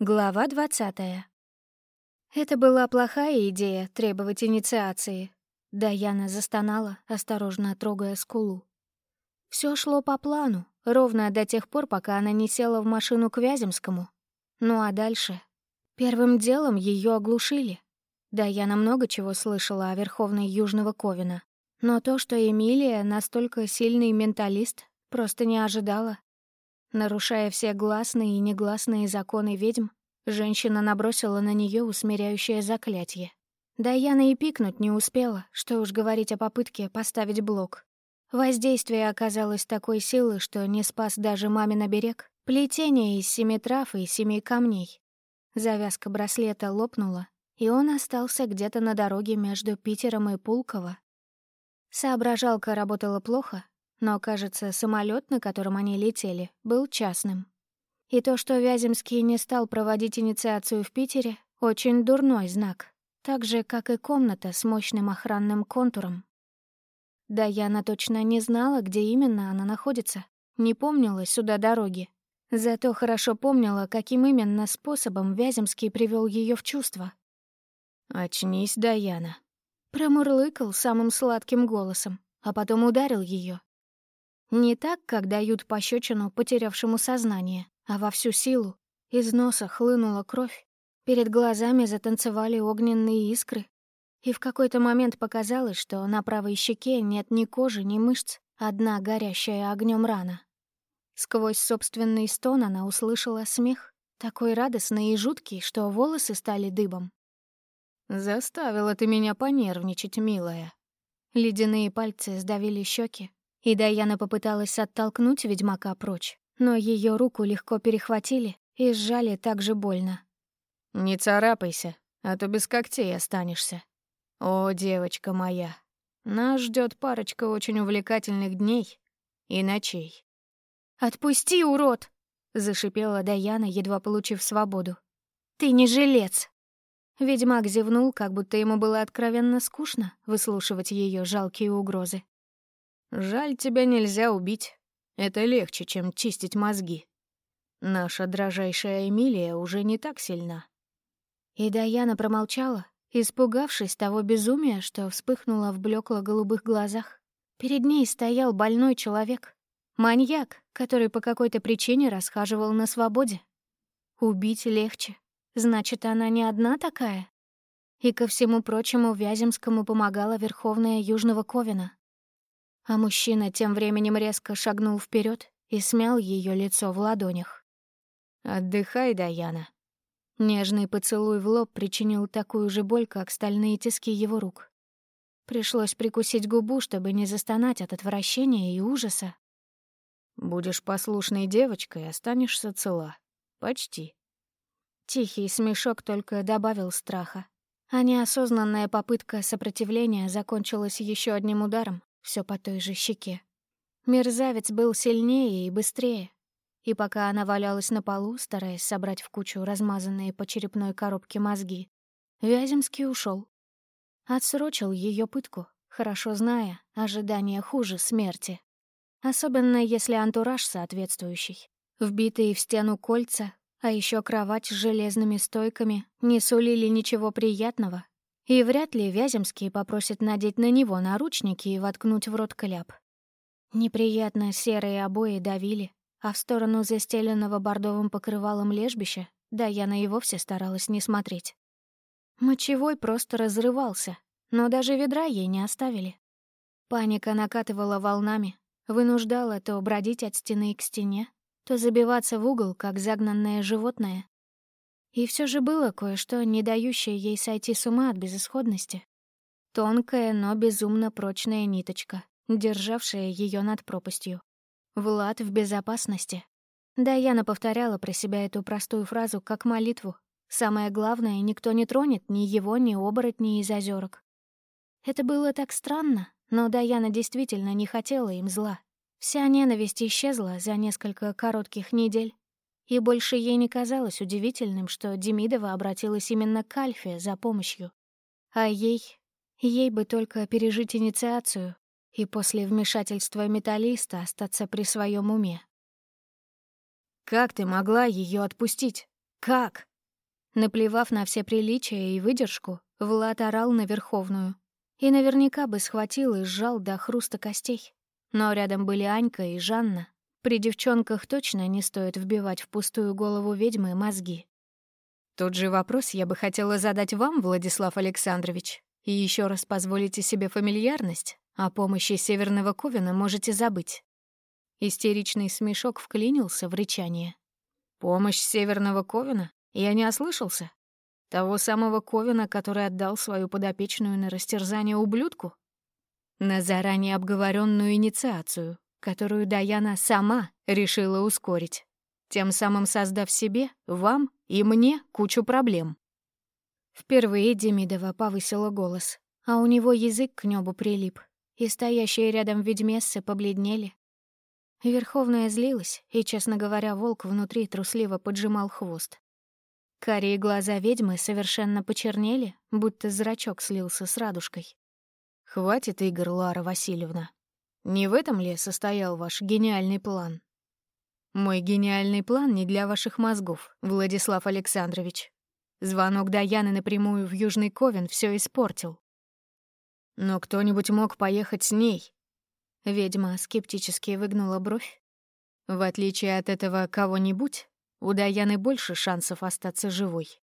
Глава двадцатая. Это была плохая идея — требовать инициации. Даяна застонала, осторожно трогая скулу. Все шло по плану, ровно до тех пор, пока она не села в машину к Вяземскому. Ну а дальше? Первым делом ее оглушили. Даяна много чего слышала о Верховной Южного Ковина. Но то, что Эмилия настолько сильный менталист, просто не ожидала. Нарушая все гласные и негласные законы ведьм, женщина набросила на нее усмиряющее заклятие. Даяна и пикнуть не успела, что уж говорить о попытке поставить блок. Воздействие оказалось такой силы, что не спас даже мамин оберег, плетение из семи трав и семи камней. Завязка браслета лопнула, и он остался где-то на дороге между Питером и Пулково. Соображалка работала плохо, но, кажется, самолет, на котором они летели, был частным. И то, что Вяземский не стал проводить инициацию в Питере, очень дурной знак, так же, как и комната с мощным охранным контуром. Да Яна точно не знала, где именно она находится, не помнила сюда дороги. Зато хорошо помнила, каким именно способом Вяземский привел ее в чувство. «Очнись, Даяна», — промурлыкал самым сладким голосом, а потом ударил ее. Не так, как дают пощечину потерявшему сознание, а во всю силу. Из носа хлынула кровь, перед глазами затанцевали огненные искры, и в какой-то момент показалось, что на правой щеке нет ни кожи, ни мышц, одна горящая огнем рана. Сквозь собственный стон она услышала смех, такой радостный и жуткий, что волосы стали дыбом. «Заставила ты меня понервничать, милая». Ледяные пальцы сдавили щеки, и Даяна попыталась оттолкнуть ведьмака прочь, но ее руку легко перехватили и сжали так же больно. «Не царапайся, а то без когтей останешься. О, девочка моя, нас ждет парочка очень увлекательных дней и ночей». «Отпусти, урод!» — зашипела Даяна, едва получив свободу. «Ты не жилец!» Ведьмак зевнул, как будто ему было откровенно скучно выслушивать ее жалкие угрозы. Жаль, тебя нельзя убить. Это легче, чем чистить мозги. Наша дрожайшая Эмилия уже не так сильна. И Даяна промолчала, испугавшись того безумия, что вспыхнуло в блекло-голубых глазах. Перед ней стоял больной человек. Маньяк, который по какой-то причине расхаживал на свободе. Убить легче. Значит, она не одна такая? И ко всему прочему Вяземскому помогала Верховная Южного Ковина. А мужчина тем временем резко шагнул вперед и смял ее лицо в ладонях. «Отдыхай, Даяна». Нежный поцелуй в лоб причинил такую же боль, как стальные тиски его рук. Пришлось прикусить губу, чтобы не застонать от отвращения и ужаса. «Будешь послушной девочкой, останешься цела. Почти». Тихий смешок только добавил страха, а неосознанная попытка сопротивления закончилась еще одним ударом, все по той же щеке. Мерзавец был сильнее и быстрее. И пока она валялась на полу, стараясь собрать в кучу размазанные по черепной коробке мозги, Вяземский ушел. Отсрочил ее пытку, хорошо зная, ожидание хуже смерти. Особенно если антураж соответствующий. Вбитые в стену кольца, а еще кровать с железными стойками не сулили ничего приятного и вряд ли Вяземский попросит надеть на него наручники и воткнуть в рот кляп. Неприятно серые обои давили, а в сторону застеленного бордовым покрывалом лежбища Даяна и вовсе старалась не смотреть. Мочевой просто разрывался, но даже ведра ей не оставили. Паника накатывала волнами, вынуждала то бродить от стены к стене, то забиваться в угол, как загнанное животное. И все же было кое-что, не дающее ей сойти с ума от безысходности. Тонкая, но безумно прочная ниточка, державшая ее над пропастью. Влад в безопасности. Даяна повторяла про себя эту простую фразу как молитву. Самое главное, никто не тронет ни его, ни оборотни из озерок. Это было так странно, но Даяна действительно не хотела им зла. Вся ненависть исчезла за несколько коротких недель, и больше ей не казалось удивительным, что Демидова обратилась именно к Альфе за помощью. А ей... ей бы только пережить инициацию и после вмешательства металлиста остаться при своем уме. «Как ты могла ее отпустить? Как?» Наплевав на все приличия и выдержку, Влад орал на Верховную. И наверняка бы схватил и сжал до хруста костей. Но рядом были Анька и Жанна. При девчонках точно не стоит вбивать в пустую голову ведьмы мозги. Тот же вопрос я бы хотела задать вам, Владислав Александрович. И еще раз позволите себе фамильярность, о помощи Северного Ковина можете забыть. Истеричный смешок вклинился в рычание. «Помощь Северного Ковина? Я не ослышался? Того самого Ковина, который отдал свою подопечную на растерзание ублюдку? На заранее обговоренную инициацию, которую Даяна сама решила ускорить, тем самым создав себе, вам и мне кучу проблем. Впервые Демидова повысила голос, а у него язык к небу прилип, и стоящие рядом ведьмессы побледнели. Верховная злилась, и, честно говоря, волк внутри трусливо поджимал хвост. Карие глаза ведьмы совершенно почернели, будто зрачок слился с радужкой. «Хватит игр, Лара Васильевна. Не в этом ли состоял ваш гениальный план?» «Мой гениальный план не для ваших мозгов, Владислав Александрович. Звонок Даяны напрямую в Южный Ковен все испортил. Но кто-нибудь мог поехать с ней?» Ведьма скептически выгнула бровь. «В отличие от этого кого-нибудь, у Даяны больше шансов остаться живой.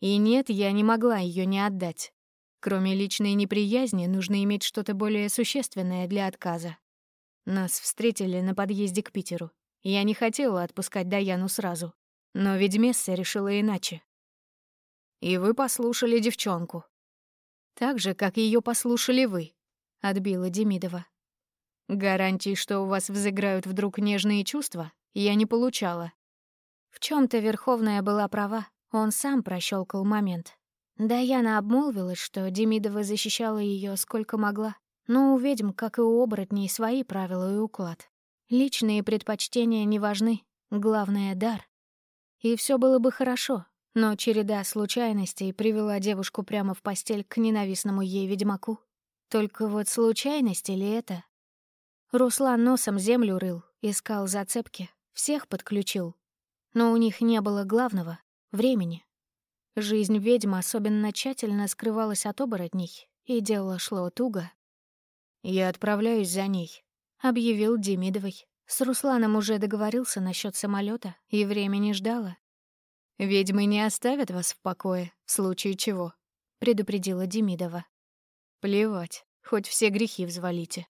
И нет, я не могла ее не отдать. Кроме личной неприязни, нужно иметь что-то более существенное для отказа. Нас встретили на подъезде к Питеру. Я не хотела отпускать Даяну сразу, но ведьмесса решила иначе. И вы послушали девчонку. Так же, как ее послушали вы, — отбила Демидова. Гарантий, что у вас взыграют вдруг нежные чувства, я не получала. В чем то Верховная была права, он сам прощелкал момент. Даяна обмолвилась, что Демидова защищала ее сколько могла, но у ведьм, как и у оборотней, свои правила и уклад. Личные предпочтения не важны, главное — дар. И все было бы хорошо, но череда случайностей привела девушку прямо в постель к ненавистному ей ведьмаку. Только вот случайность или это? Руслан носом землю рыл, искал зацепки, всех подключил, но у них не было главного — времени. Жизнь ведьм особенно тщательно скрывалась от оборотней, и дело шло туго. «Я отправляюсь за ней», — объявил Демидовой. С Русланом уже договорился насчет самолета, и времени ждала. «Ведьмы не оставят вас в покое, в случае чего», — предупредила Демидова. «Плевать, хоть все грехи взвалите».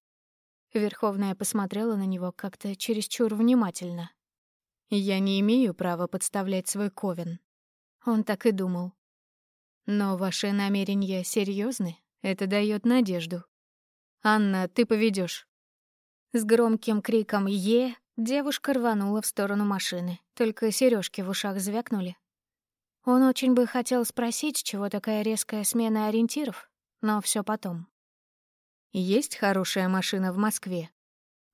Верховная посмотрела на него как-то чересчур внимательно. Я не имею права подставлять свой ковен. Он так и думал. Но ваши намерения серьезны, это дает надежду. Анна, ты поведешь. С громким криком «Е!» девушка рванула в сторону машины, только сережки в ушах звякнули. Он очень бы хотел спросить, чего такая резкая смена ориентиров, но все потом. «Есть хорошая машина в Москве?»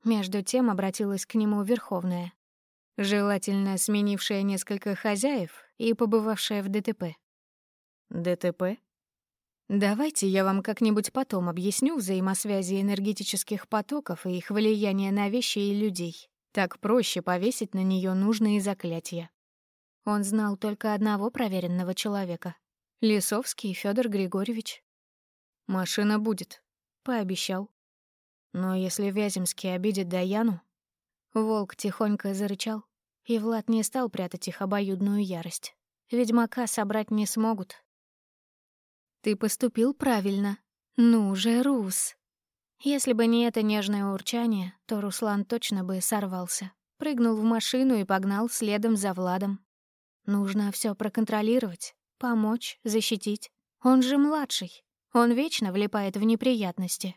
Между тем обратилась к нему Верховная желательно сменившая несколько хозяев и побывавшая в ДТП. ДТП? Давайте я вам как-нибудь потом объясню взаимосвязи энергетических потоков и их влияние на вещи и людей. Так проще повесить на нее нужные заклятия. Он знал только одного проверенного человека — Лисовский Федор Григорьевич. «Машина будет», — пообещал. Но если Вяземский обидит Даяну, Волк тихонько зарычал, и Влад не стал прятать их обоюдную ярость. Ведьмака собрать не смогут. «Ты поступил правильно. Ну же, Рус!» Если бы не это нежное урчание, то Руслан точно бы сорвался. Прыгнул в машину и погнал следом за Владом. Нужно все проконтролировать, помочь, защитить. Он же младший. Он вечно влипает в неприятности.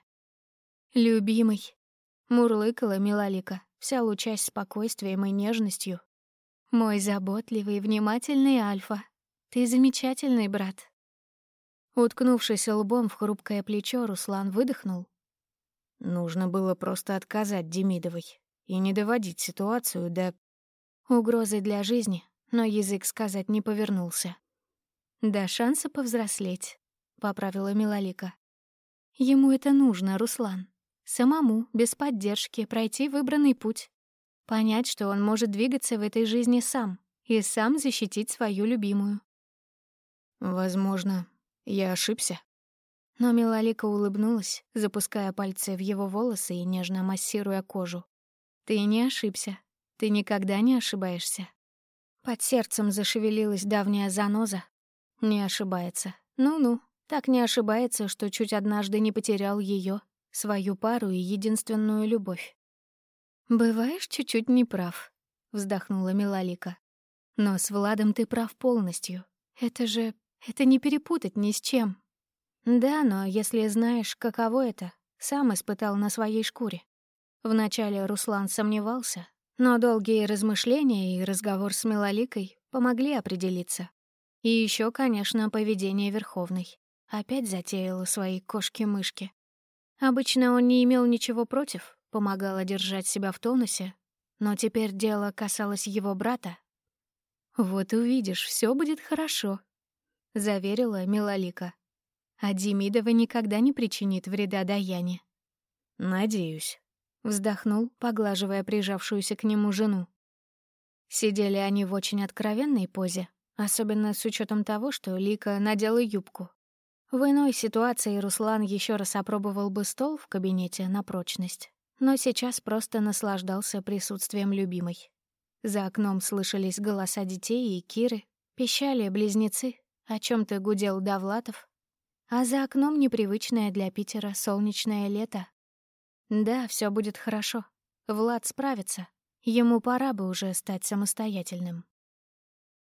«Любимый», — мурлыкала Милалика, вся лучась спокойствием и нежностью. «Мой заботливый, внимательный Альфа, ты замечательный брат». Уткнувшись лбом в хрупкое плечо, Руслан выдохнул. Нужно было просто отказать Демидовой и не доводить ситуацию до... Угрозы для жизни, но язык сказать не повернулся. «До шанса повзрослеть», — поправила Милолика. «Ему это нужно, Руслан. Самому, без поддержки, пройти выбранный путь. Понять, что он может двигаться в этой жизни сам, и сам защитить свою любимую. Возможно, я ошибся. Но Милалика улыбнулась, запуская пальцы в его волосы и нежно массируя кожу. Ты не ошибся. Ты никогда не ошибаешься. Под сердцем зашевелилась давняя заноза. Не ошибается. Ну-ну, так не ошибается, что чуть однажды не потерял ее, свою пару и единственную любовь. «Бываешь чуть-чуть неправ», — вздохнула Милалика. «Но с Владом ты прав полностью. Это же... это не перепутать ни с чем. Да, но если знаешь, каково это, сам испытал на своей шкуре. Вначале Руслан сомневался, но долгие размышления и разговор с Милоликой помогли определиться. И еще, конечно, поведение Верховной. Опять затеяла свои кошки-мышки. Обычно он не имел ничего против, помогала держать себя в тонусе, но теперь дело касалось его брата. «Вот увидишь, все будет хорошо», — заверила Милолика а Демидова никогда не причинит вреда Даяне. «Надеюсь», — вздохнул, поглаживая прижавшуюся к нему жену. Сидели они в очень откровенной позе, особенно с учетом того, что Лика надела юбку. В иной ситуации Руслан еще раз опробовал бы стол в кабинете на прочность, но сейчас просто наслаждался присутствием любимой. За окном слышались голоса детей и Киры, пищали близнецы, о чем то гудел Давлатов, а за окном непривычное для Питера солнечное лето. Да, все будет хорошо. Влад справится. Ему пора бы уже стать самостоятельным.